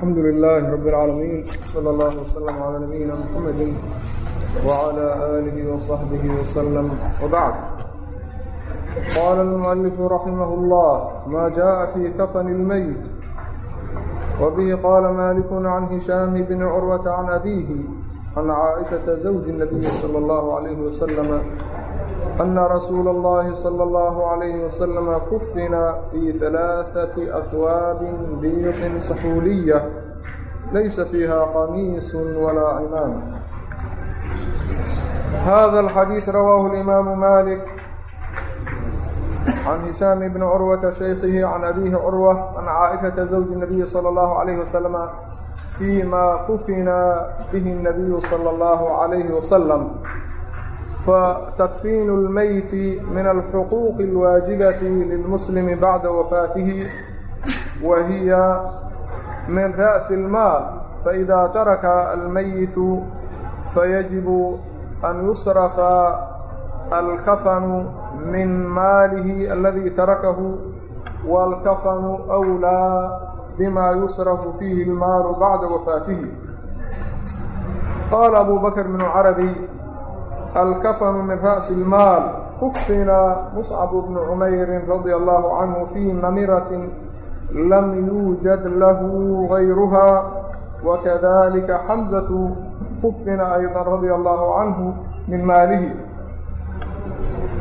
alxamdu lilaah rab اlcaalamiin slى اllah wslm calى nabiyina mxamedi wعlى aalih وصaxbih wslm wbacd qala اlmuؤalifu raximah اllah ma jaءa fi kafn اlmeyt wbihi qala malik can hishaam bn curwata can abihi can caaئishaةa zawji الnabiyi slى اllah عalayh waslm أنa رasuul الlahi slى الlه عlيه وsلم kufina fي ثaلaaثaة أhwاab biiq saxuuliya laysa fiiha qamiis walaa cimaam hada الxadiiث rawaahu الإimaam malik can hishaam bni curwata shaykihi can abiihi curwa can caaئiشhaةa zawji الnabiyi slى الlahu عalيh وsلم fيma kufina bihi الnabiyu slى الlahu عalيh وsلم فتكفين الميت من الحقوق الواجبة للمسلم بعد وفاته وهي من رأس المال فإذا ترك الميت فيجب أن يصرف الكفن من ماله الذي تركه والكفن أولى بما يصرف فيه المال بعد وفاته قال أبو بكر بن العربي alkafanu min ra'si اlmaal kufina muscab bnu cumayrin radia allahu canhu fii namiratin lam yuujad lahu gayruha wakadalika xamzatu kufina ayda radia allahu canhu min maalihi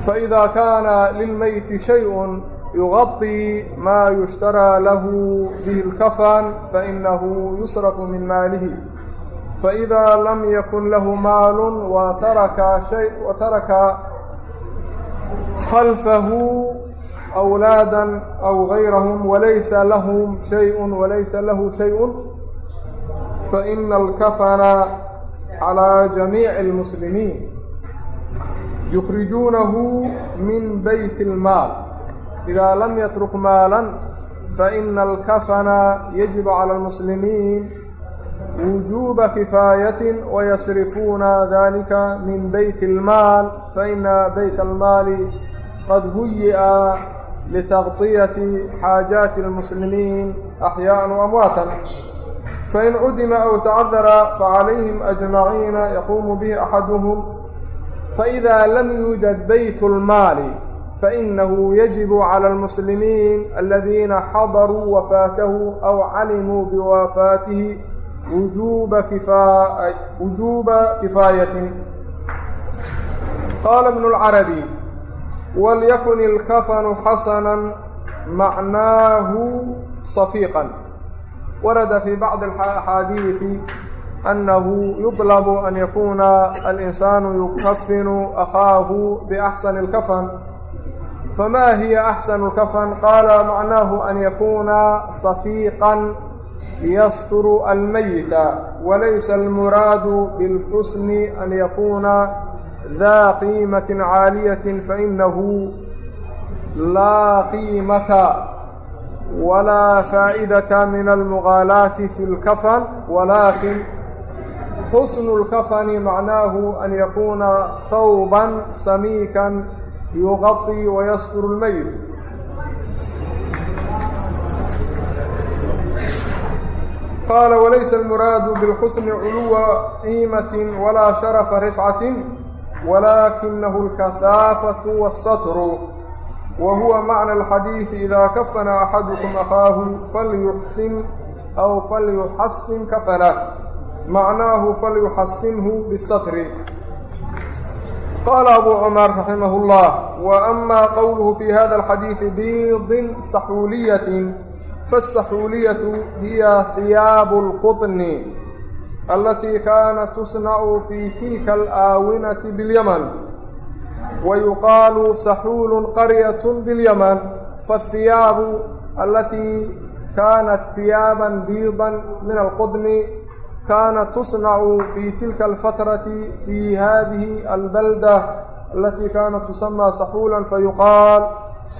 faإida kaana lilmeyti shayء yugaطi ma yushtarى lahu bihi اlkafan fainahu yusrafu min maalihi فإdا lm ykن lh maal وtaraka خلفh أwلاadا أw غayrhm وlaysa lahm شhayء وlaysa lah شhayء faإn اlkفنa عlى جamيiع المسلمين يkرiجuنah min byt الmaal إdا lm yترk maaلا faإn اlkفنa yجب عlى المسلمين وجوب كفاية ويصرفون ذلك من بيت المال فإن بيت المال قد هيئ لتغطية حاجات المسلمين أحياء وأمواتا فإن عدم أو تعذر فعليهم أجمعين يقوم به أحدهم فإذا لم يوجد بيت المال فإنه يجب على المسلمين الذين حضروا وفاته أو علموا بوفاته wujuuba kifaayatin qaala ibnu اlcarabi walyakun ilkafanu xasana macnaahu safiiqa warada fi bacdi axaadiisi أنه يطلب أن يكون الإنسان يكفن أخاه بأحسن الكفن. فما هي أحسن الكفن؟ قال معناه أن يكون صفيقا يsتر الميت وليس المراad بالحسن أن يkوna ذa قيمة عاaلية فإنه لا قيمة ولا فائدة من المغالاaة في الكفن ولكن حسن الكفن معناه أن يkوna ثوبا سميكا يغطي ويsتر الميت قال وليس المراد بالحسن علو قيمة ولا شرف رفعة ولكنه الكثافة والستر وهو معنى الحديث إذا كفن أحدكم أخاه فليحسن أو فليحسن كفنه معناه فليحسنه بالستر قال أبو عمر رحمه الله وأما قوله في هذا الحديث بيض سحولية فالسحولية هي ثياب القطن التي كانت تصنع في تلك الآونة باليمن ويقال سحول قرية باليمن فالثياب التي كانت ثيابا بيضا من القطن كانت تصنع في تلك الفترة في هذه البلدة التي كانت تسمى سحولا فيقال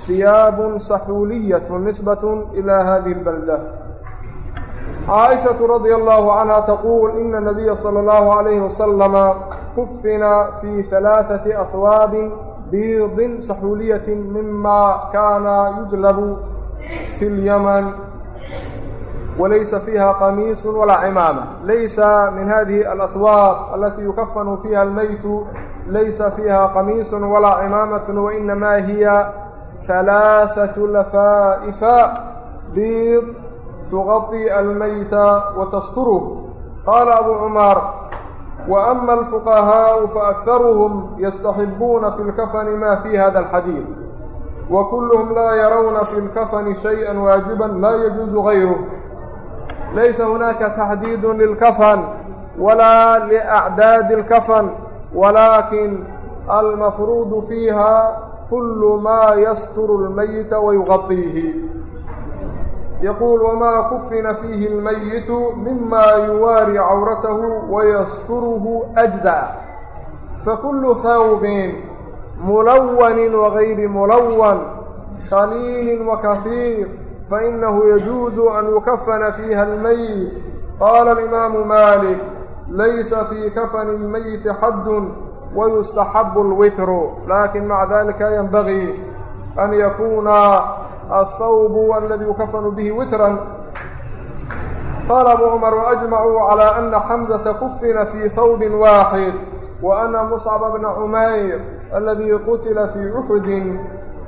ثiyaab saxuuliyaة nisbaة إlى hadiه الbalda caaئiشhaةu radي الlه عanهa tquul ina الnabiya slى الlه عalayه وslم kufina fي ثaلaaثaةi أhwaab biidin saxuuliyaة mima kana yudlabu fi اlyamn walaysa fiiha qamiis walaa cimaama laysa min hadihi alahwaab alati yukafanu fiiha almaytu laysa fiiha qamiis walaa cimaamaة wainamaa hiya ثلاثة لفائف بيض تغطي الميت وتستره قال أبو عمار وأما الفقهاء فأكثرهم يستحبون في الكفن ما في هذا الحديث وكلهم لا يرون في الكفن شيئا واجبا لا يجوز غيره ليس هناك تحديد للكفن ولا لأعداد الكفن ولكن المفروض فيها كل ما يستر الميت ويغطيه يقول وما كفن فيه الميت مما يواري عورته ويستره أجزاء فكل ثوب ملون وغير ملون قليل وكثير فإنه يجوز أن يكفن فيها الميت قال الإمام مالك ليس في كفن الميت حد ويustaحب الwitr لakiن mعa ذalika ينbغي أn yakuna الhوب اladي يukفn bه witrا طلبوا cمر وأجمعوا عlى أنa حمزة kufina fي hوب واaxد وأna مصعب بن عmayr اladي qutla fي أxdi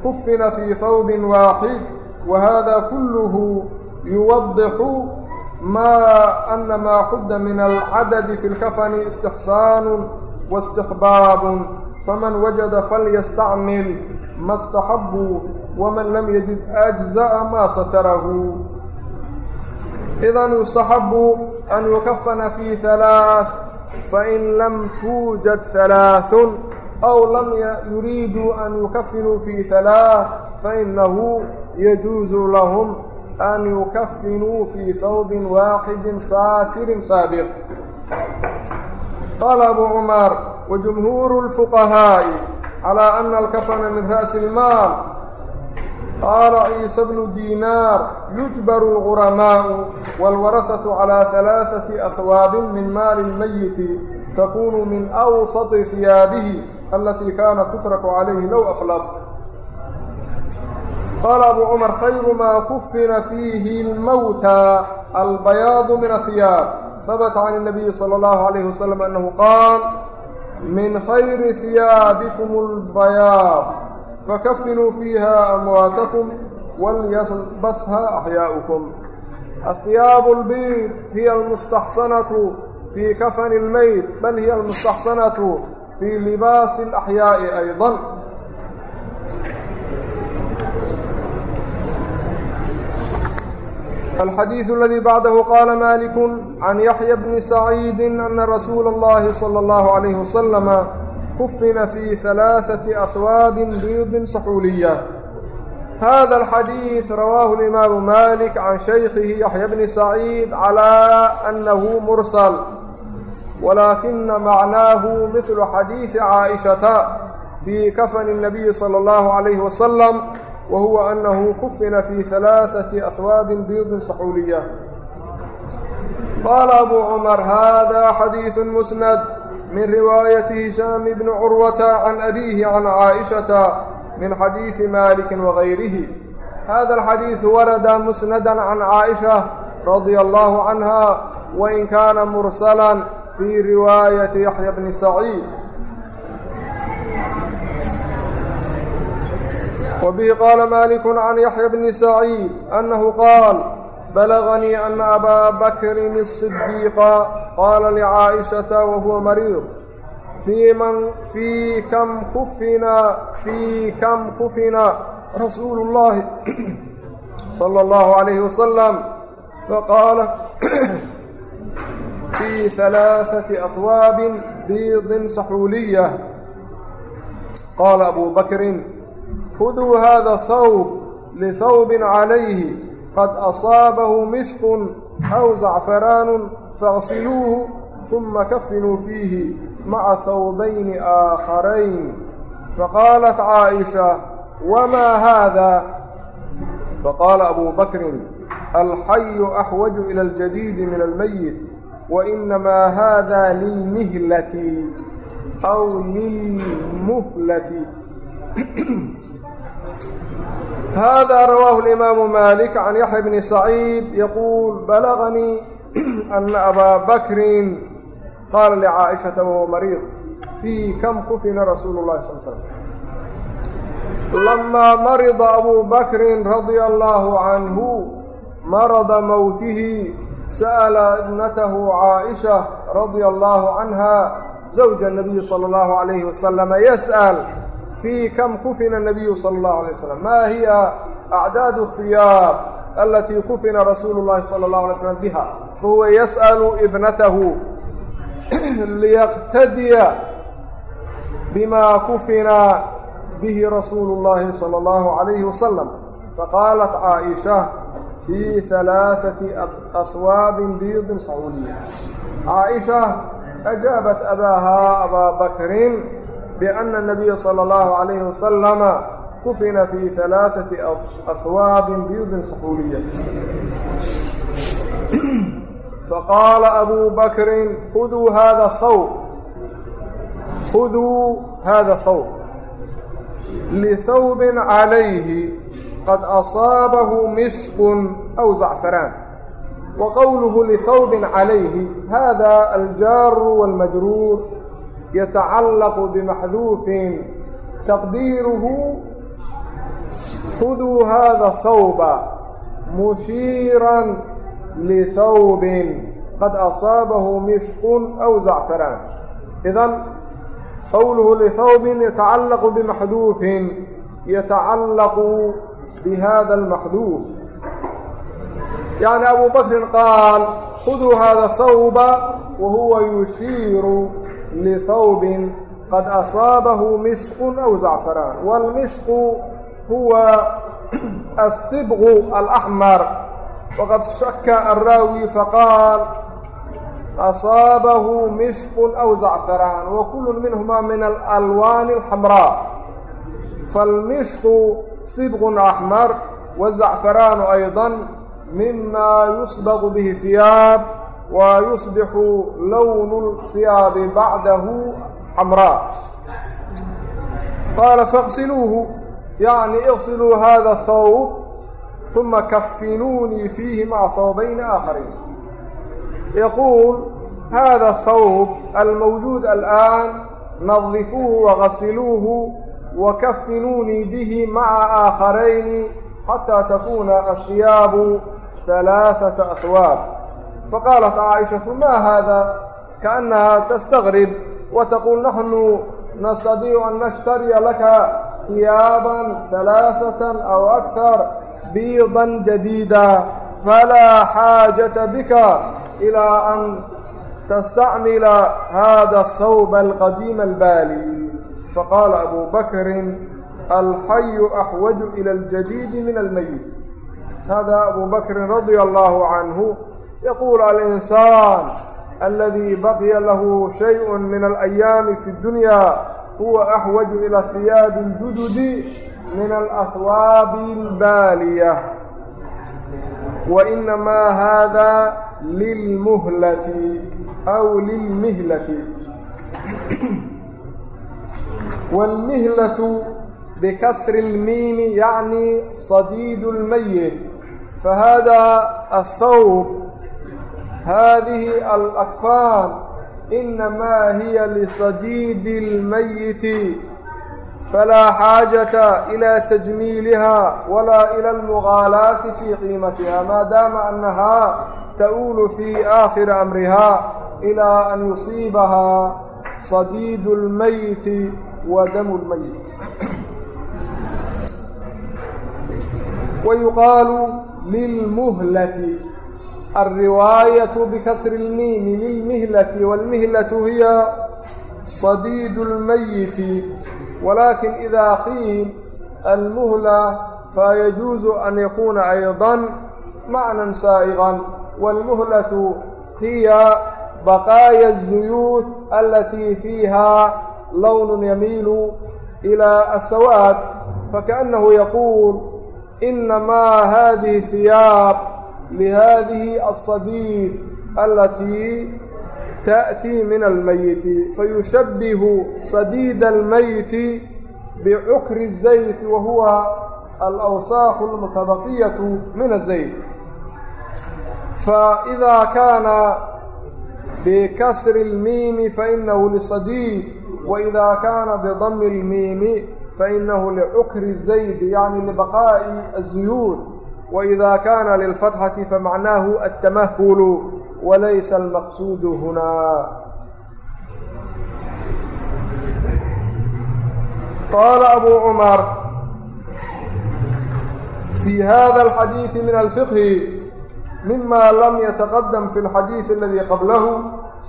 kufina fي hوb waaxid وhada kulh يوضح ma أna ma xuda min الcadد في الkفn استحsaan واستحباب فمن وجد فليستعمل ما استحبوا ومن لم يجد أجزاء ما ستره إذا يستحب أن يكفن في ثلاث فإن لم توجد ثلاث أو لم يريدوا أن يكفنوا في ثلاث فإنه يجوز لهم أن يكفنوا في ثوب واحد ساتر سابق قال أبو عمر وجمهور الفقهاء على أن الكفن من رأس المال قال عيسى بن دينار يجبر الغرماء والورثة على ثلاثة أثواب من مال الميت تكون من أوسط ثيابه التي كانت تترك عليه لو أفلس قال أبو عمر خير ما كفن فيه الموتى البياض من habta can الnabiyi slى اllahu عalayh waslm annahu qaal min khayri hiyaabikum اlbayaad fakafinuu fiiha amwaatakum walyabasha axyaa'ukum ahiyaab اlbiid hiya almustaxsanatu fii kafani اlmeyt bal hiya almustaxsanatu fii libaasi اlaxyaaءi ayضa الxadيiث اladي bعdh qاla malik عan yaحyى bni سacيidi أna rasuula اllahi slى الlه عlيه وsلم kufina fي ثaلaaثaة aswaad bيضi saxuuliya hada الxadيiث rawaahu الإimaamu malik can شhaykihi yaحyى bni سacيid عlى أnahu mursل wlaakina macnaahu mثl xadiiثi caaئiشhaةa fii kafn الnabiyi slى الlه عlيه وsلم wa huwa annahu kufina fii halaaثati aswaabin biidin saxuuliya qaala abuu cumar hada xadiiثu musnad min riwaayati hishaam bni curwata can abiihi can caaishata min xadiiثi maliki wagayrihi hada alxadiiثu warada musnada can caaisha radia allahu canha wain kaana mursalan fii riwaayati yaxya bni saciid وبه قال مالك عن يحيى بن سعيد أنه قال بلغني أن أبا بكر الصديق قال لعائشة وهو مريض في من في كم كفنا في كم كفنا رسول الله صلى الله عليه وسلم فقال في ثلاثة أثواب بيض سحولية قال أبو بكر خذوا هذا الثوب لثوب عليه قد أصابه مشط أو زعفران فاغسلوه ثم كفنوا فيه مع ثوبين آخرين فقالت عائشة وما هذا فقال أبو بكر الحي أحوج إلى الجديد من الميت وإنما هذا للمهلة أو للمهلة hada rawaahu اlimaamu malik can yaxya bni saciid yaquul balaganii ana abaa bakrin qaala licaa'ishata wahuwa mariid fii kam kufina rasuulu llahi sal slm lamaa marida abuu bakrin radia allaahu canhu marada mowtihi sa'ala ibnatahu caaisha radia allaahu canha zawja الnabiyi salى اllahu عalayhi wasalama yasأl fii kam kufina nabiyu sala allahu alay slam maa hiya acdaadu hiyaab alatii kufina rasuulu llahi sala allahu alay slam biha fahuwa yas'alu ibnatahu liyaktadiya bima kufina bihi rasuulu اllahi salى اllahu عalayhi wasalam faqaalat caaئisha fii halaaثati aswaabin biidin sacuuliya caaئisha ajaabat abaahaa abaa bakrin بأن النبي صلى الله عليه وسلم كفن في ثلاثة أثواب بيض صحولية فقال أبو بكر خذوا هذا الثوب خذوا هذا الثوب لثوب عليه قد أصابه مسك أو زعفران وقوله لثوب عليه هذا الجار والمجرور يتعلق بمحذوف تقديره خذوا هذا الثوب مشيرا لثوب قد أصابه مشق أو زعفران إذا قوله لثوب يتعلق بمحذوف يتعلق بهذا المحذوف يعني أبو بكر قال خذوا هذا الثوب وهو يشير لثوب قد أصابه مشق أو زعفران والمشق هو الصبغ الأحمر وقد شك الراوي فقال أصابه مشق أو زعفران وكل منهما من الألوان الحمراء فالمشق صبغ أحمر والزعفران أيضا مما يصبغ به ثياب ويصبح لون الثياب بعده حمراء قال فاغسلوه يعني اغسلوا هذا الثوب ثم كفنوني فيه مع ثوبين آخرين يقول هذا الثوب الموجود الآن نظفوه وغسلوه وكفنوني به مع آخرين حتى تكون الثياب ثلاثة أثواب فقالت عائشة ما هذا كأنها تستغرب وتقول نحن نستطيع أن نشتري لك ثيابا ثلاثة أو أكثر بيضا جديدا فلا حاجة بك إلى أن تستعمل هذا الثوب القديم البالي فقال أبو بكر الحي أحوج إلى الجديد من الميت هذا أبو بكر رضي الله عنه yaquul alinsaan aladii baqiya lahu shayءu min alayaami fi اdunya huwa axwaju ila hiyaabi اljududi min alaswaabi اlbaaliya wainamaa hada lilmuhlati aw lilmihlati wاlmihlatu بkسr الميm yعnي صdيد المyت فhذا الثوب haadihi alakfaan inamaa hiya lisadiidi اlmayiti falaa xaajata ilaa tajmiiliha walaa ila almugaalaati fii qiimatiha maadaama annahaa ta'uulu fii aakhiri amriha ilaa an yusiibahaa sadiidu اlmayiti wa damu lmayit wayuqaalu lilmuhlati الرواية بكسر الميم للمهلة والمهلة هي صديد الميت ولكن إذا قيل المهلة فيجوز أن يكون أيضا معنى سائغا والمهلة هي بقايا الزيوت التي فيها لون يميل إلى السواد فكأنه يقول إنما هذه ثياب لهذه الصديد التي تأتي من الميت فيشبه صديد الميت بعكر الزيت وهو الأوساخ المتبقية من الزيت فإذا كان بكسر الميم فإنه لصديد وإذا كان بضم الميم فإنه لعكر الزيت يعني لبقاء الزيوت waإida kaana lilfatxati famacnaahu altamahulu walaysa almaqsuudu hunaa qaala abu cumar fii hada alxadiidi min alfiqhi mima lam yataqadam fi alxadiidi aladi qablahu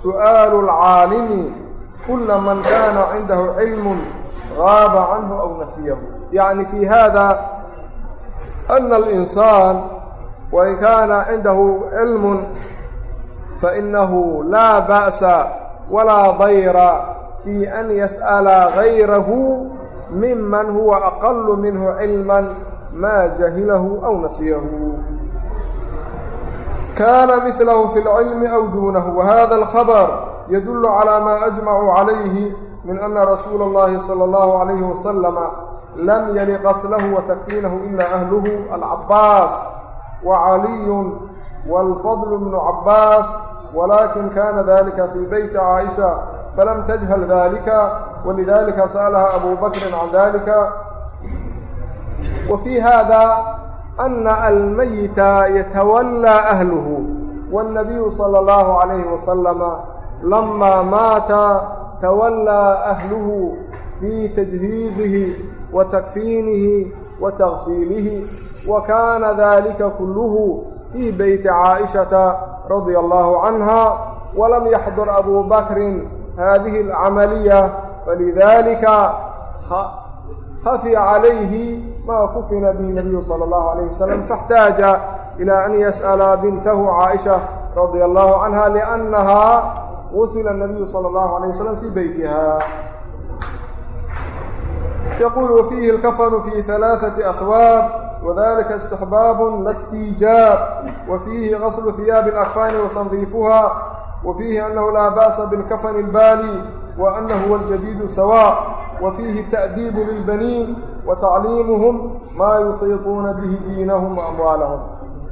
su'aalu alcaalimi kula man kana cindahu cilm gaaba canhu aw nasiyahu yacni fi hada ana alinsaan wain kana cindahu cilm fainahu laa ba'sa walaa dayra fi an yas'ala gayrahu miman huwa aqalu minhu cilman ma jahilahu aw nasiyahu kana mihlahu fi اlcilmi aw duunahu wahada alkhabr yadulu calى ma ajmacuu calayhi min ana rasuula اllahi salى اllahu عalayhi wasalama lam yali qaslahu watakfiinahu ila ahluhu alcabaas wacaliyu wاlfadl bnu cabaas walakin kana dalika fi beyti caaisha falam tajhal dalika walidalika sa'alaha abu bakrin can dalika wa fi hada ana almayita yatawallaa ahluhu wاnnabiyu salى اllahu عalayhi wasalama lama maata tawallaa ahluhu fi tajhiizihi wa takfiinihi wa tagsiilihi wa kana dalika kulluhu fi beyti caaishata radia allahu canha walam yaxdur abu bakrin hadihi alcamaliya falidalika khafiya calayhi ma kufina bihi nabiyu sala allahu alayh wasalam faاxtaaja ila an yas'ala bintahu caaisha radia allahu canha liannaha wusila الnabiyu salى اllahu عalيه waslm fi beytiha yaqul wafiihi اlkafanu fi ثalaaثaةi aswaab wadalika istixbaab la stiijaab wa fiihi qaslu hiyaabi اlakfaani watandiifuha wa fiihi anahu laa ba'sa biاlkafani اlbaali waanahu huwa اljadiidu sawa wa fiihi taأdiibu lilbaniin watacliimuhum maa yutiiquuna bihi diinahum waamwaalahum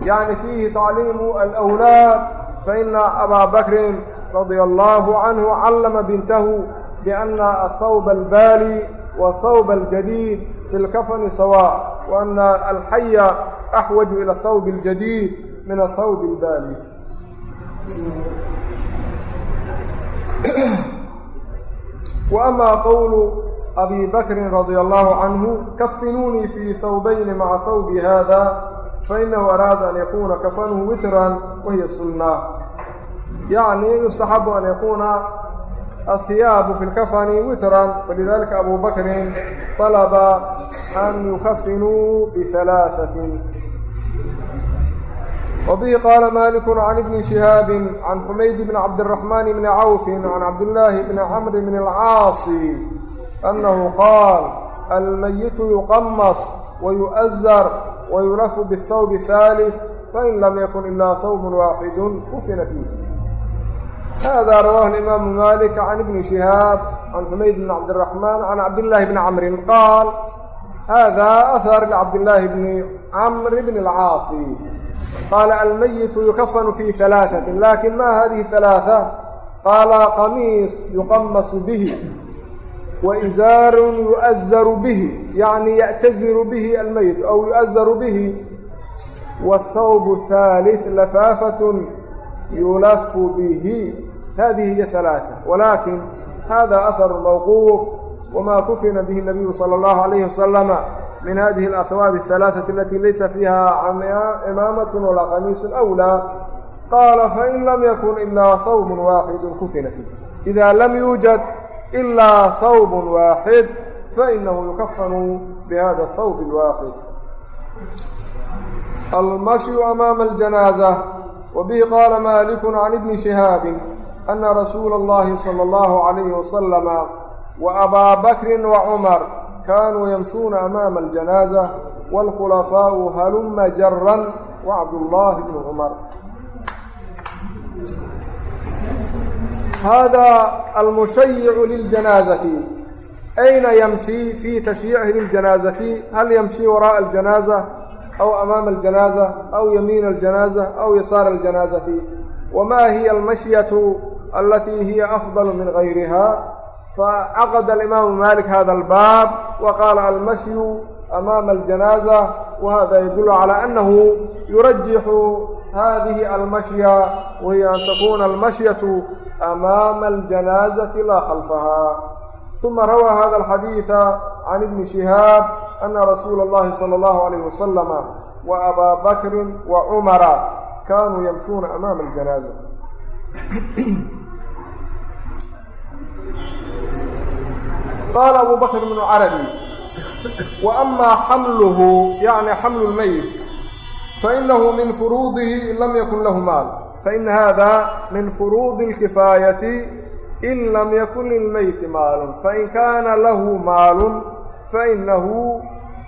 yacni fiihi tacliimu alwlaad faina abaa bakrin radia allahu canhu callama bintahu biana athawba albaali fi lkafani sawa wa ana alxaya axwaju ila athawbi aljadiid min athawbi albaali wa ama qowlu abi bakrin radia allahu canhu kafinuunii fii thawbayni maca thawbi hada fainahu araada an yakuna kafanuhu witran wahiya sunnah. Yacni yustaxabu an yakuuna athiyaabu fi lkafani witran falidalika abu bakrin طalaba an yukafinuu bihalaaثatin وبه قال مالك عن ابن شهاب عن حميد بن عبد الرحمن بن عوف عن عبد الله بن عمرو بن العاص أنه قال الميت يقمص ويؤزر ويلف بالثوب الثالث فإن لم يكن إلا ثوب واحد كفن فيه هذا رواه الإمام مالك عن ابن شهاب عن حميد بن عبد الرحمن عن عبد الله بن عمرو قال هذا أثر لعبد الله بن عمرو بن العاص قال الميت يكفن في ثلاثة لكن ما هذه الثلاثة قال قميص يقمص به وإزار يؤزر به يعني يأتزر به الميت أو يؤزر به والثوب الثالث hadihi hiy ثaلaaثة walaakin hada أhar mawquuf wma kufina bihi الnabiyu salى اllahu عalayhi wasalama min hadihi اlأhwaabi الثaلaaثaةi alati laysa fiiha cimaamaة walaa qamiisu أwlى qaala fain lam yakun ilaa hawb waaxidu kufina fiih ida lam yuujad ilaa hawb waaxid fainahu yukafanu bihada الhawb اlwaaxid almashyu amaama اljanaaزة وbihi qaala maaliku can ibni shihaabi ana rasuula اllahi salى اllahu عalayhi wasalama waabaa bakrin wacumar kaanuu yamshuuna amaama aljanaaza wاlkhulafaau haluma jaran wacbdullaahi bni cumar hada almushayicu liljanaaزati ayna yamshii fii tashyiicihi liljanaaزati hal yamshii waraaءa aljanaaza aw amaama aljanaaza aw yamiina aljanaaza aw yasaara aljanaaزati wamaa hiya almashyatu التي هي أفضل من غيرها فعقد الإمام مالك هذا الباب وقال المشي أمام الجنازة وهذا يدل على أنه يرجح هذه المشية وهي أن تكون المشية أمام الجنازة لا خلفها ثم روى هذا الحديث عن ابن شهاب أن رسول الله صلى الله عليه وسلم وأبا بكر وعمر كانوا يمشون أمام الجنازة qaala abu bakr bnu carabi wa amaa xamluhu yacni xamlu lmeyit fainahu min furuudihi in lam yakun lahu maal fain hada min furuudi اlkifaayati in lam yakun lilmeyti maalun fain kaana lahu maalun fainahu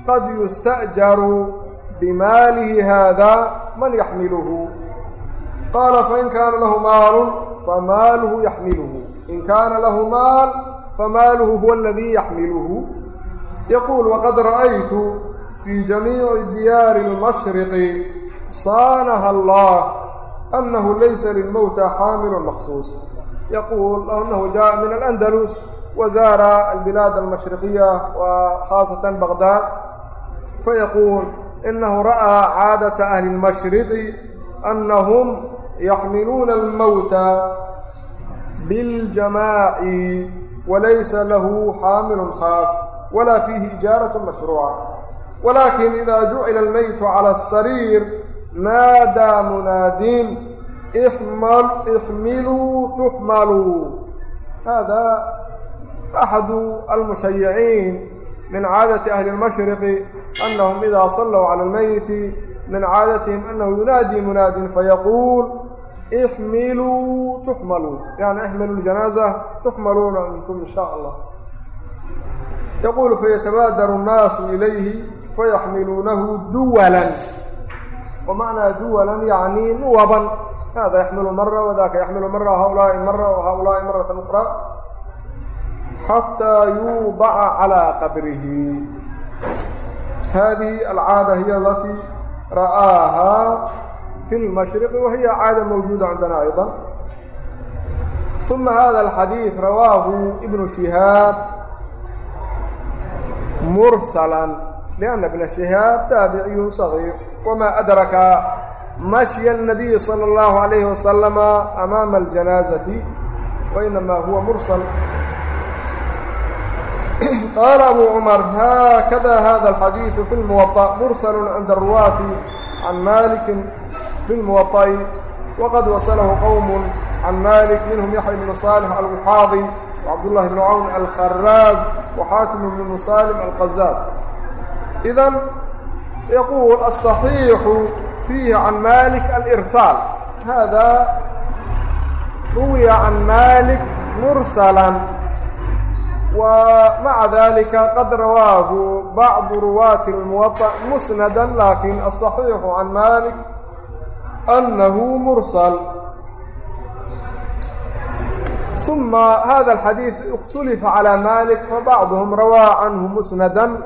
qad yusta'jaru bimaalihi hada man yaxmiluhu qaala fain kaana lahu maalun famaaluhu yaxmiluhu in kaana lahu maal famaaluhu huwa aladii yaxmiluhu yaquul waqad ra'aytu fii jamiici diyaari اlmashriqi saanaha allah anahu laysa lilmowta xaamilu maksuus yaquul anahu jaءa min alandalus wazaara albilaad almashriqiya wa khaasatan baqdaad fayaquul inahu ra'aa caadata ahli اlmashriqi anahum yaxmiluuna almowta biاljamaaci walaysa lahu xaamilun khaas walaa fiihi ijaaraة mashruuca walaakin idaa jucila almaytu cala asariir naadaa munaadin ixmiluu tuxmaluu hada axadu almushayiciin min caadati ahli اlmashriqi anahum idaa saluu cala almeyti min caadatihim anahu yunaadii munaadin fayaquul احملوا تحملوا يعني احملوا الجنازة تحملون أنتم إن شاء الله يقول فيتبادر الناس إليه فيحملونه دولا ومعنى دولا يعني نوبا هذا يحمل مرة وذاك يحمل مرة وهؤلاء مرة وهؤلاء مرة أخرى حتى يوضع على قبره هذه العادة هي التي رآها في المشرق وهي عادة موجودة عندنا أيضا ثم هذا الحديث رواه ابن شهاب مرسلا لأن ابن شهاب تابعي صغير وما أدرك مشي النبي صلى الله عليه وسلم أمام الجنازة وإنما هو مرسل قال أبو عمر هكذا هذا الحديث في الموطأ مرسل عند الرواة عن مالك بالموطأ وقد وصله قوم عن مالك منهم يحيى بن صالح الوحاضي وعبد الله بن عون الخراز وحاكم بن مسالم القزاز إذا يقول الصحيح فيه عن مالك الإرسال هذا روي عن مالك مرسلا ومع ذلك قد رواه بعض رواة الموطأ مسندا لكن الصحيح عن مالك أنه مرسل ثم هذا الحديث اختلف على مالك فبعضهم روى عنه مسندا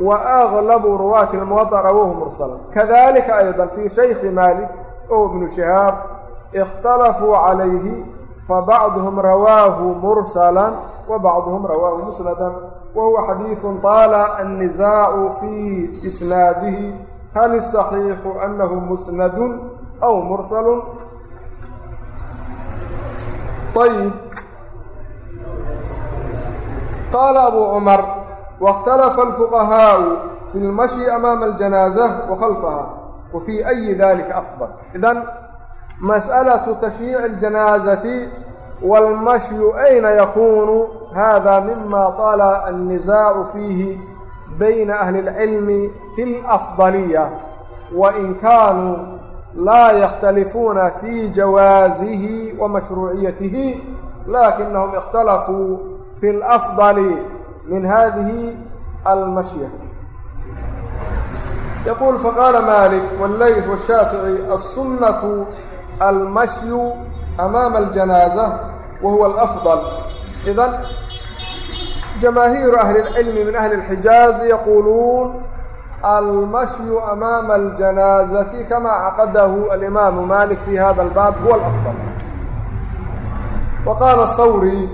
وأغلب رواة الموطأ رووه مرسلا كذلك أيضا في شيخ مالك أو ابن شهاب اختلفوا عليه فبعضهم رواه مرسلا وبعضهم رواه مسندا وهو حديث طال النزاع في إسناده هل الصحيح أنه مسند أو مرسل طيب قال أبو عمر واختلف الفقهاء في المشي أمام الجنازة وخلفها وفي أي ذلك أفضل إذن مسألة تشييع الجنازة والمشي أين يكون هذا مما طال النزاع فيه بين أهل العلم في الأفضلية laa yakhtalifuuna fii jawaasihi wa mashruuciyatihi laakinahum ikhtalafuu fi اlafdali min hadihi almashya yaquul faqaala malik walleyth washaafici assunnatu almashyu amaama aljanaaza wa huwa alafdal idan jamaahiiru ahli اlcilmi min ahli اlxijaazi yaquuluun almashyu amaama aljanaazati kama caqadahu alimaamu malik fi hada albaab huwa alafdal wa qaala thawri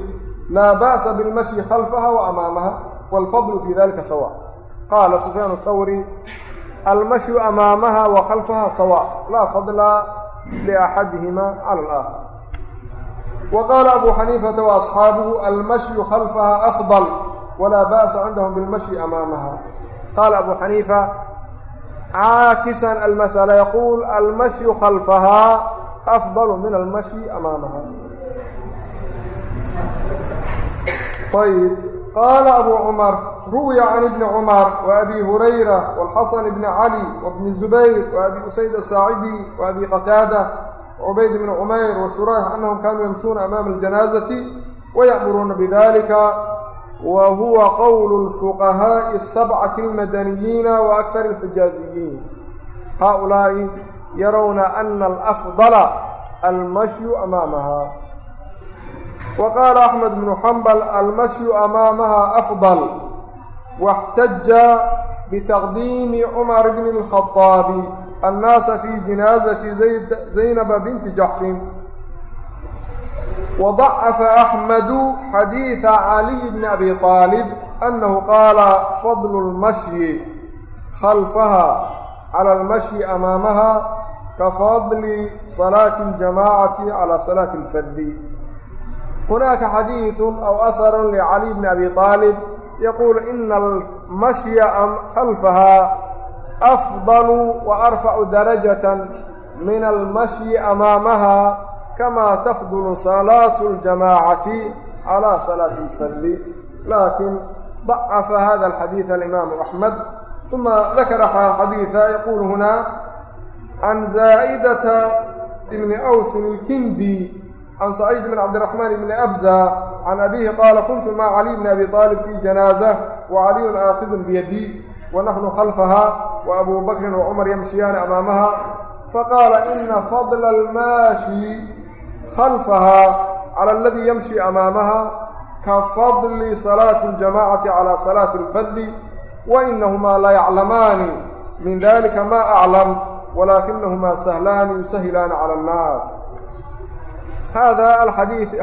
laa ba'sa bilmashyi khalfaha wa amaamaha wاlfadlu fi dalika sawa qaala sufyaan thawri almashyu amaamaha wa khalfaha sawa laa fadla liaxadihima cala alaakhar wa qaala abu xaniifata waasxaabuhu almashyu khalfaha afdal walaa ba'sa cindahum bilmashyi qaala abu xaniifa caakisan almasala yaquul almashyu khalfaha afdalu min almashyi amaamaha ayb qaala abu cumar ruwiya can ibni cumar wa abi hurayra wاlxasan bni cali wabni zubayr wa abi usayd asaacidi wa abi qataada wacubayd bni cumayr washurayx anahum kanuu yamshuuna amaama aljanaazati waya'muruuna bidalika wa huwa qowlu fuqahaa'i asabcati almadaniyiina wa akari alxijaaziyiin haaulaa'i yarowna ana alafdala almashyu amaamaha wa qaala axmed bnu xambal almashyu amaamaha afdal. Waxtaja bitaqdiimi cumar bni alkhadaabi annaasa fii jinaazati zaynaba binti jaxsin وضعف أحمد xadيiث علي بن أبي طالب أنه qاaل فضل المشي خلفها على المشي أmاamha kafضل صلاة الجماعة على صلاة الفrd هناك xadيiث أو أثر لعلي بن أبي طالب يقول إن المشي خلفها أفضل وأرفع درجة من المشي أمامها kamaa tafdulu salaatu اljamaacati calaa salaati lfardi laakin dacafa hada alxadiid alimaamu axmed uma dakara xadiida yaquulu hunaa can zaa'idata ibni awsin ilkindi can saciid bn cabdiraxmaan ibni abza can abiihi qaala kuntu maa caliy bni abi aalib fii janaaza wa caliyun aakidun biyadi wa naxnu khalfaha wa abu bakrin wa cumar yamshiyaani amaamaha faqaala ina fadla almaashi الماشي خلفها على الذي يمشي أمامها كفضل صلاة الجماعة على صلاة الفذ وإنهما لا يعلمان من ذلك ما أعلم ولكنهما سهلان يسهلان على الناس هذا الحديث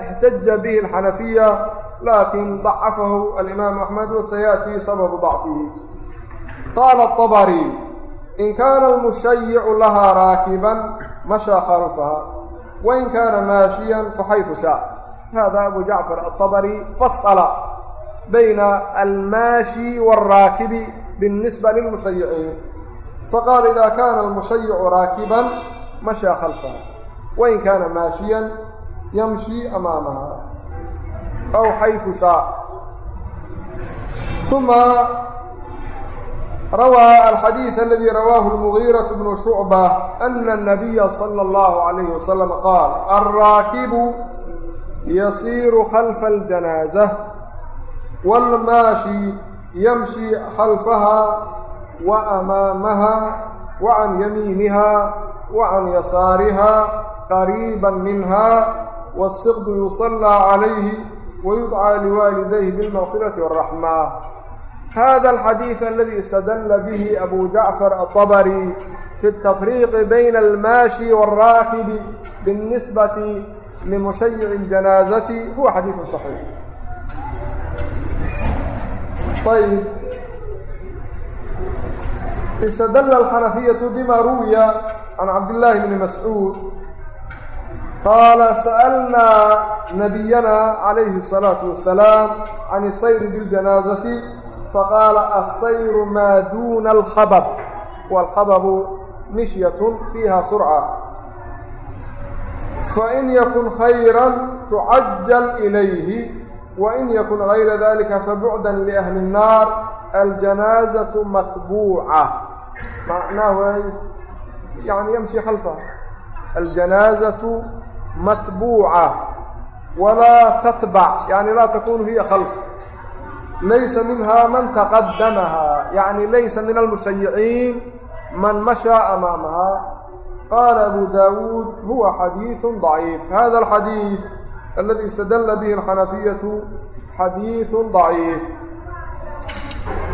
احتج به الحنفية لكن ضعفه الإمام أحمد وسيأتي سبب ضعفه قال الطبري إن كان المشيع لها راكبا مشى خلفها وإن كان ماشيا فحيث شاء هذا أبو جعفر الطبري فصل بين الماشي والراكب بالنسبة للمشيعين فقال إذا كان المشيع راكبا مشى خلفها وإن كان ماشيا يمشي أمامها أو حيث شاء ثم rawى alxadiiث aladi rawaahu اlmgiiraة bnu shucbة ana الnabiya slى اllahu عalayh waslm qaal alraakibu yasiiru khalfa اljanaaزة wاlmaashi yamshi khalfaha waamaamaha wacan yamiiniha wacan yasaariha qariiba minha wالsiqdu yusallى calayhi wayudcى liwaalidayhi bilmaqfiraةi wالraxma hada alxadiid aladi istadalla bihi abu jacfar aلطabari fi اtafriiqi bayna almaashi wاlraakibi biاnnisbati limushayici اljanaazati huwa xadiidu صaxiix ayb istadalla alxanafiyatu bima ruwiya can cabdillaahi bni mascuud qaala sa'alnaa nabiyana calayhi الsalaaةu wasalaam can isayri biاljanaazati بالجنازة فقال السير ما دون الخبب والخبب مشية فيها سرعة فإن يكن خيرا تعجل إليه وإن يكن غير ذلك فبعدا لأهل النار الجنازة متبوعة معناه يعني يمشي خلفها الجنازة متبوعة ولا تتبع يعني لا تكون هي خلف ليس منها من تقدمها يعني ليس من المشيعين من مشى أمامها قال أبو داود هو حديث ضعيف هذا الحديث الذي استدل به الحنفية xadiiث ضaciif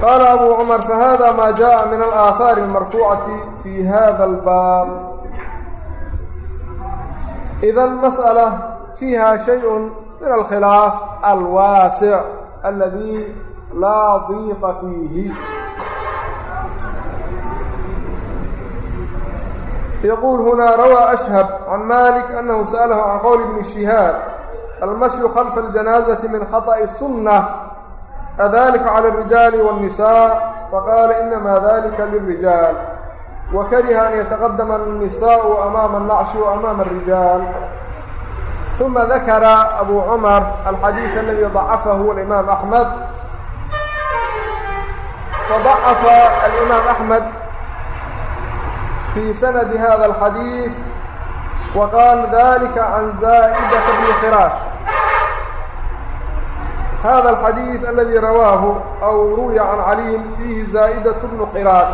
qaala abu cmar fahada ma jaءa min alآahaar الmarfuucaةi fi hada اlbaab إida masألة fiiha shayء min alkhilaaf alwaasic aladi laa diiqa fiihi yquل hna rawى أshhب عan malik أnhu sأlh عan qowl bn شihaab almasyu khalfa الجanaaزaةi min khaطأ الsunnة adlika عlى الrijaal والنisaء faqala inama dalika lلrijaal wakariha an yataqadama الnisaء amaama الnacshi وamaama الrijaal ثuma dakara abu cumar alxadiiث aladi ضacafahu imaam axmed fضacafa alimaam axmed fi sanadi hada اlxadiiث وqal dalika can zaئdة bni khiraash hada اlxadiiث aladi rawaahu aw ruwiya can caliin fiihi zaئdaة bnu khiraash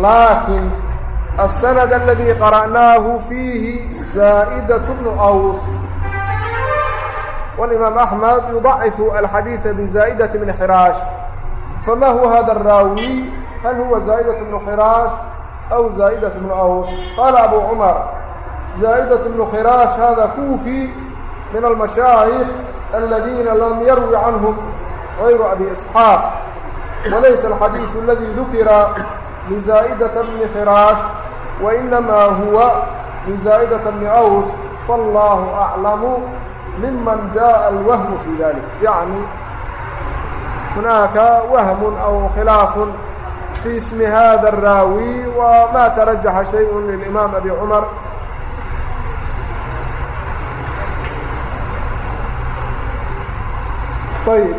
laakin السند الذي قرأناه فيه زائدة بن أوس والإمام أحمد يضعف الحديث بزائدة بن حراش فما هو هذا الراوي هل هو زائدة بن حراش أو زائدة بن أوس قال أبو عمر زائدة بن حراش هذا كوفي من المشايخ الذين لم يروي عنهم غير أبي إسحاق وليس الحديث الذي ذكر لزائدة بن خراش وإنما هو من زائدة بن عوف فالله أعلم ممن جاء الوهم في ذلك يعني هناك وهم أو خلاف في اسم هذا الراوي وما ترجح شيء للإمام أبي عمر طيب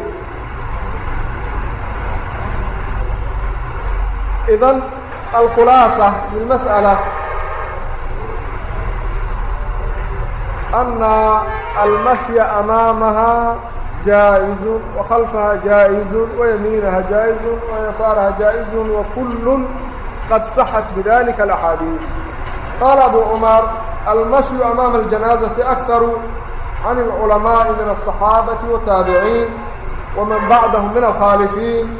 إذن الخلاصة للمسألة أن المشي أمامها جائز وخلفها جائز ويمينها جائز ويسارها جائز وكل قد صحت بذلك الأحاديث قال أبو عمر المشي أمام الجنازة أكثر عن العلماء من الصحابة والتابعين ومن بعدهم من الخالفين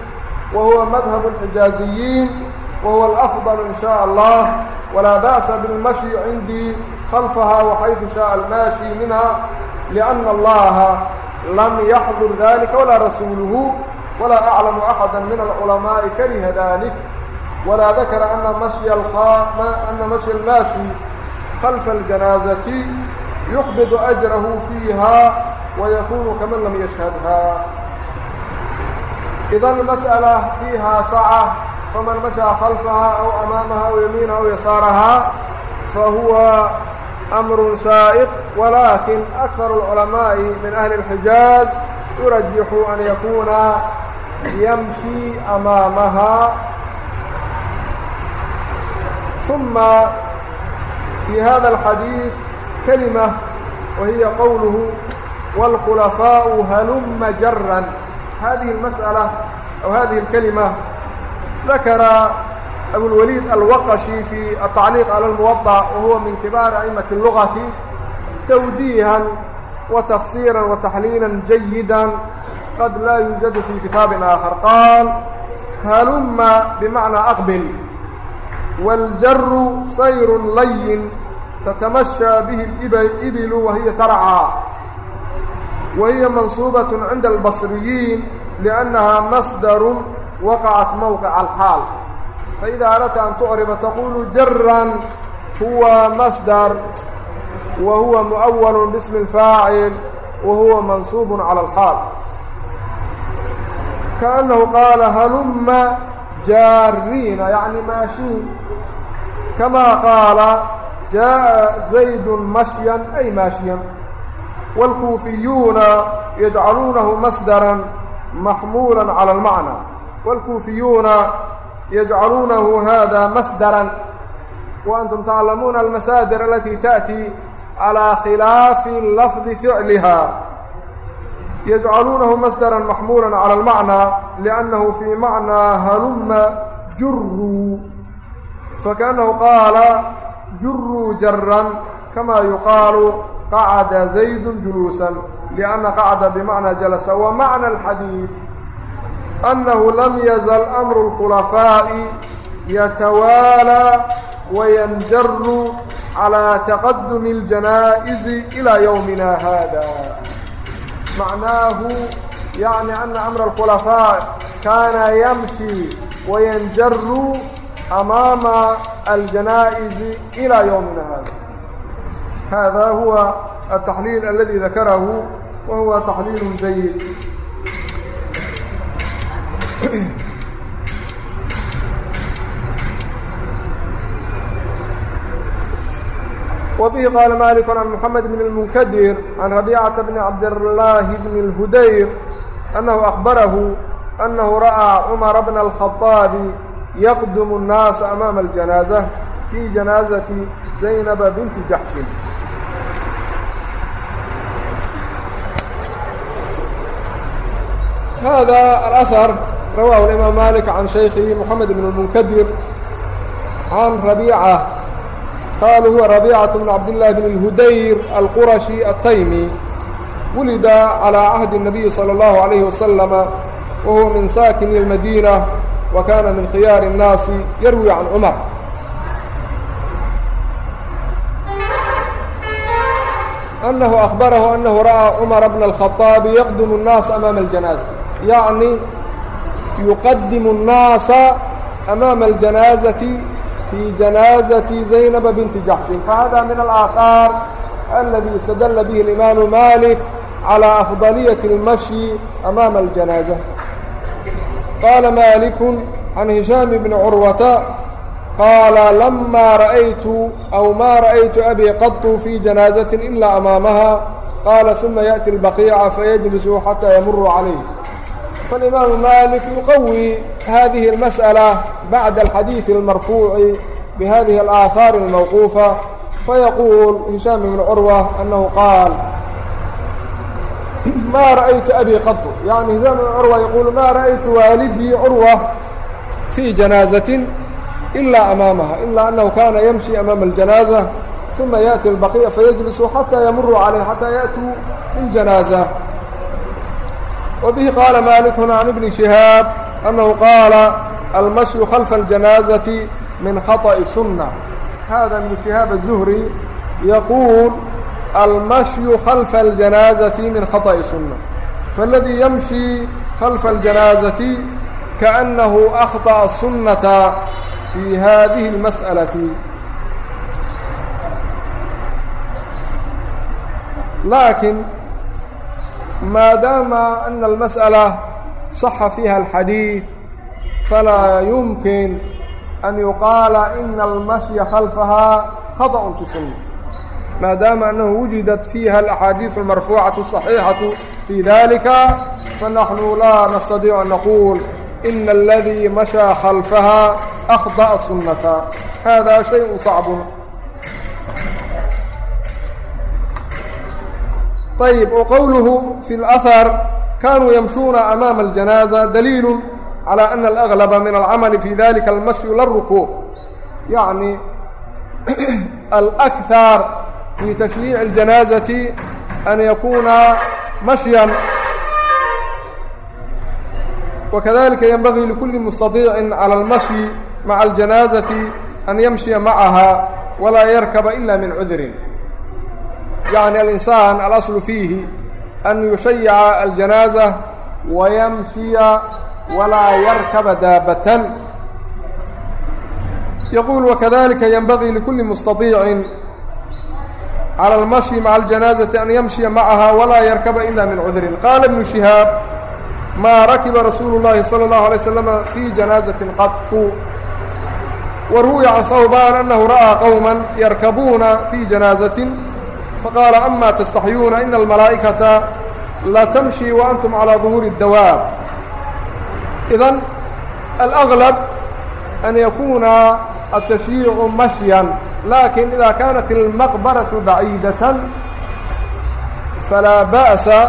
وهو مذهب الحجازيين وهو الأفضل إن شاء الله ولا بأس بالمشي عندي خلفها وحيث شاء الماشي منها لأن الله لم يحضر ذلك ولا رسوله ولا أعلم أحدا من العلماء كره ذلك ولا ذكر أن مشي الخام أن مشي الماشي خلف الجنازة يقبض أجره فيها ويكون كمن لم يشهدها إذا المسألة فيها سعة faman mashaa khalfahaa aw amaamaha aw yamiinaha aw yasaarahaa fahuwa amru saa'iq walakin akharu اlculamaa'i min ahli اlxijaaz yurajixu an yakuuna yamshi amaamaha. Uma fi hada alxadiid kalima wahiya qowluhu wاlkhulafaau haluma jaran hadihi اlmasأala aw hadihi اlkalima ذakara abulwaliid alwaqashi fi atacliiq ala lmuwaطa wahuwa min kibaari a'imaةi اlugati twjiihan wa tafsiira wa taxliila jayida qad laa yuujadu fi kitaabi aakhar qaal haluma bimacnaa aqbil wاljaru sayru layin tatamashaa bihi اibilu wahiya tarcaa wahiya mansuubaة cinda اlbasriyiin liأnnaha masdaru waqacat mowqica alxaal faidaa aradta an tucriba taquulu jaran huwa masdar wa huwa mu'awalu bismi اlfaacil wa huwa mansuubu cala alxaal kaأnnahu qaala halumma jaariina yacni maashiin kamaa qaala jaaءa zaydun mashyan ay maashyan wاlkuufiyuuna yajcaluunahu masdara maxmuula calى اlmacnى والكوفiyuuna yجcaluunahu hada masdرا وأnتm تعlamuuna الmasaadir اlatي تأتي عalى khilaafi لفظi فiعliha yجcaluunahu masdرا maxmuulا عalى الmaعنى لأnnahu fي maعنىa haluma juruu fakaأnnahu qaala juruu jarا kama yuqaalu qacda زaydu juluuسا لأnna qacda bmaعنى jalسa وmaعنى الxadيiث أنه لم يزل أمر الخلفاء يتوالى وينجر على تقدم الجنائز إلى يومنا هذا معناه يعني أن أمر الخلفاء كان يمشي وينجر أمام الجنائز إلى يومنا هذا هذا هو التحليل الذي ذكره وهو تحليل جيد وبه قال مالك عن محمد بن المنكدر عن ربيعة بن عبد الله بن الهدير أنه أخبره أنه رأى عمر بن الخطاب يقدم الناس أمام الجنازة في جنازة زينب بنت جحش هذا الأثر رواه الإمام مالك عن شيخه محمد بن المنكدر عن ربيعة قالوا هو ربيعة بن عبد الله بن الهدير القرشي التيمي ولد على عهد النبي صلى الله عليه وسلم وهو من ساكن المدينة وكان من خيار الناس يروي عن عمر أنه أخبره أنه رأى عمر بن الخطاب يقدم الناس أمام الجنازة يعني يقدم الناس أمام الجنازة في جنازة زينب بنت جحش فهذا من الآثار الذي استدل به الإمام مالك على أفضلية المشي أمام الجنازة قال مالك عن هشام بن عروة قال لما رأيت أو ما رأيت أبي قط في جنازة إلا أمامها قال ثم يأتي البقيع فيجلس حتى يمر عليه فالإمام مالك يقوي هذه المسألة بعد الحديث المرفوع بهذه الآثار الموقوفة فيقول هشام بن عروة أنه قال ما رأيت أبي قط يعني هشام بن عروة يقول ما رأيت والدي عروة في جنازة إلا أمامها إلا أنه كان يمشي أمام الجنازة ثم يأتي البقيع فيجلس حتى يمر عليه حتى يأتوا الجنازة وبه قال مالك عن ابن شهاaب أنه قال المشي خلف الجناaزة من خطأ سنة hذا بن شهاaب الزهري يقول المشي خلف الجناaزة من خطأ سنة فالذي يمشي خلف الجناaزة كأنه أخطأ السنة في هذه المسألة لكن ما دام أن المسألة صح فيها الحديث فلا يمكن أن يقال إن المشي خلفها خطأ في السنة ما دام أنه وجدت فيها الأحاديث المرفوعة الصحيحة في ذلك فنحن لا نستطيع أن نقول إن الذي مشى خلفها أخطأ السنة هذا شيء صعب طيب وقوله في الأثر كانوا يمشون أمام الجنازة دليل على أن الأغلب من العمل في ذلك المشي للركوب يعني الأكثر في تشييع الجنازة أن يكون مشيا وكذلك ينبغي لكل مستطيع على المشي مع الجنازة أن يمشي معها ولا يركب إلا من عذر يعني الإنسان الأصل فيه أن يشيع الجنازة ويمشي ولا يركب دابة يقول وكذلك ينبغي لكل مستطيع على المشي مع الجنازة أن يمشي معها ولا يركب إلا من عذر قال ابن شهاب ما ركب رسول الله صلى الله عليه وسلم في جنازة قط وروي عن ثوبان أنه رأى قوما يركبون faqaala ama tastaxyuuna ina almalaa'ikata la tamshii wa antum calaa duhuuri اdawaab idan alأglab an yakuuna atashyiicu mashyan laakiin ida kaanat اlmaqbaraةu baciidaة falaa ba'sa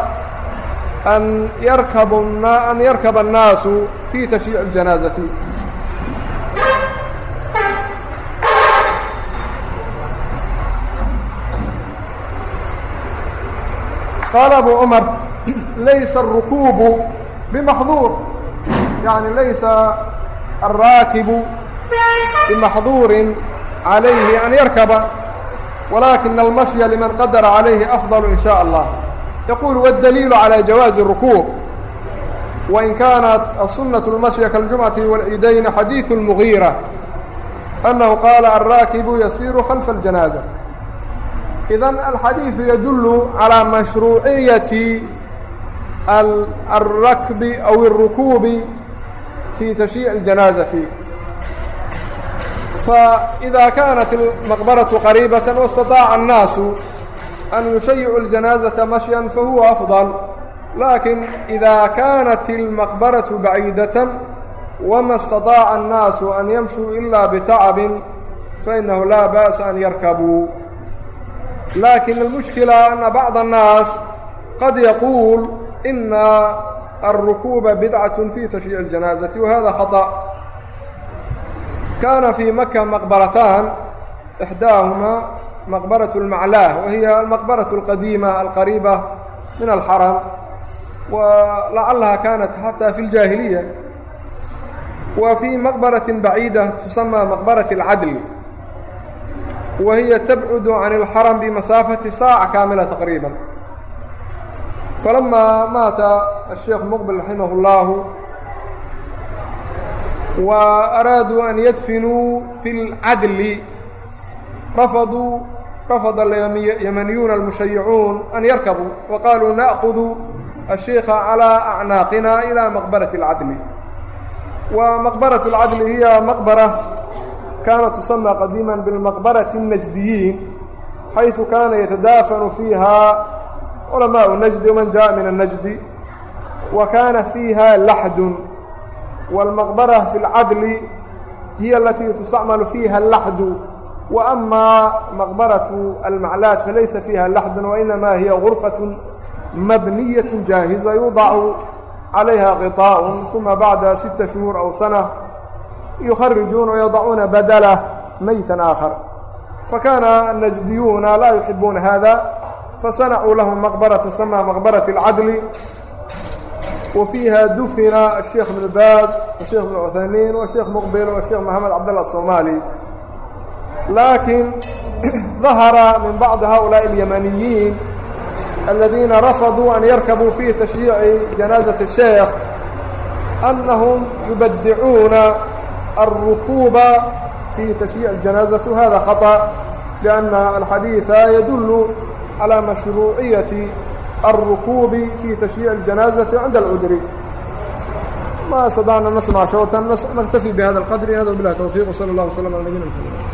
an yarkaba الnaasu fi tashyiici اjanaaزati qaala abu cumar laysa arukuubu bimaxduur yani laysa alraakibu bimaxduurin calayhi an yarkaba. Walaakina almashya liman qadara calayhi afdal in shaء allah. Yaquul wاdaliilu calى jawaazi الrukuuc wain kaanat الsunaة اlmashya kaاljumcaةi wاlciidayni xadiiثu اlmugiira أnahu qaala alraakibu yasiiru khalfa اljanaaزة idan alxadiidu yadullu calaa mashruuciyati alrakbi aw اlrukuubi fi tashiici اljanaazati faإida kaanat اlmaqbaraةu qariibaةa واstaطaaca الnaasu an yushayicu اljanaazata mashyan fahuwa afضal laakin إida kaanat اlmaqbaraةu baciidaةa wma اstaطaaca الnaasu an yamshuu ila bitacabi fainahu laa ba'sa an yarkabuu laakiin اlmuشhkila ana bacضa الnaas qad yaquul ina الرukuba bidcaة fi تashyiiع الجanaaزaةi wahada khaطأ kana fii maka maqbarataan ixdaahumaa maqbaraة الmaclaah wa hiya almaqbaraة اlqadiima alqariiba min alxaram walacalaha kanat xatى fi اljaahiliya wa fii maqbaraة baciida tusamى maqbaraة الcadl تسمى مقبرة العدل وهي تبعد عن الحرم بمسافة ساعة كاملة تقريبا فلما مات الشيخ مقبل رحمه الله وأرادوا أن يدفنوا في العدل رفضوا رفض اليمنيون المشيعون أن يركبوا وقالوا نأخذ الشيخ على أعناقنا إلى مقبرة العدل ومقبرة العدل هي kaanat tusamaa qadiiman bilmaqbarati الnajdiyiin xayثu kaana yatadaafanu fiiha culamaau najdi waman jaa min الnajdi wa kaana fiiha laxdun wاlmaqbara fi اlcadli hiya alatii tustacmalu fiiha اlaxdu وأmا مqبرة المعلاaت فلayسa فيهa لحd وإنmا هي غرفة مبنية جاaهزة يuضع عaليهa غطاء ثمa بعد ستة شهور أو سنة يخرجون ويضعون بدله ميتا آخر فكان النجديون لا يحبون هذا فصنعوا لهم مقبرة تسمى مقبرة العدل وفيها دفن الشيخ بن باز والشيخ بن عثيمين والشيخ مقبل والشيخ محمد عبد الله الصومالي لكن ظهر من بعض هؤلاء اليمنيين الذين رفضوا أن يركبوا في تشييع جنازة الشيخ أنهم يبدعون الركوب في تشييع الجنازة هذا خطأ لأن الحديث يدل على مشروعية الركوب في تشييع الجنازة عند العذر ما استطعنا نسمع شوطا نكتفي بهذا القدر هذا بالله توفيق وصلى الله وسلم على نبينا محمد